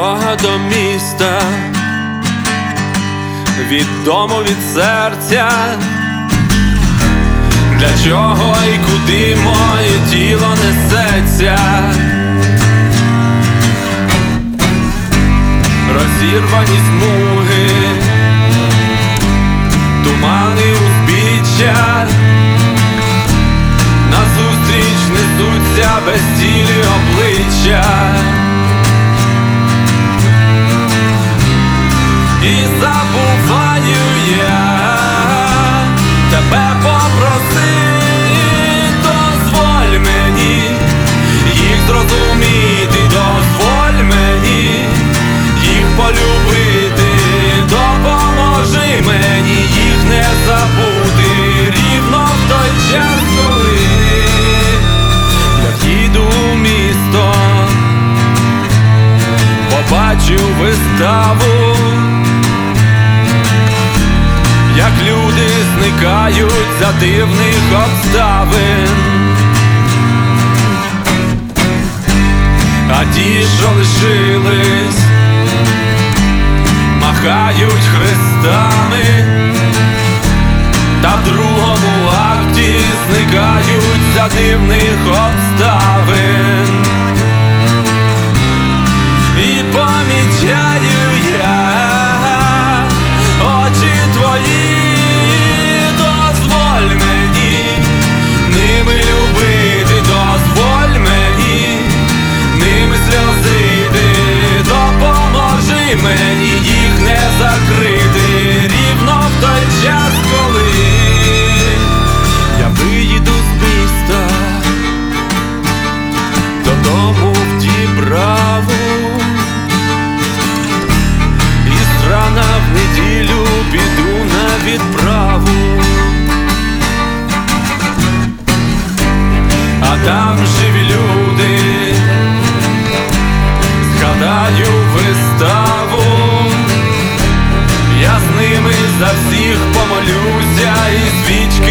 Дорога до міста, від дому від серця, для чого і куди моє тіло несеться, розірвані смуги, тумани узбіччя, назустріч несуться безцілі обличчя. Забуваю я Як люди зникають за дивних обставин, а ті, що лишились, махають хрестами, та в другому акті зникають за дивних обставин. Там живі люди, згадаю виставу, я з ними за всіх помолюся. І свічки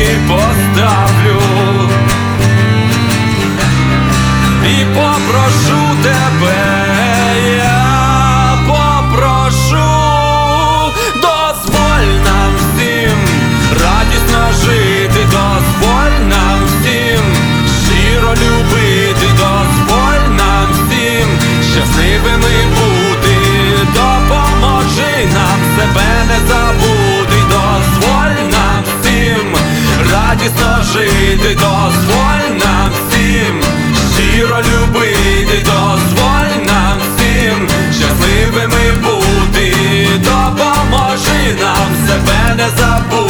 щасливими бути, допоможи нам себе не забути, дозволь нам всім радісно жити, дозволь нам всім щиро любити, дозволь нам всім щасливими бути, допоможи нам себе не забути.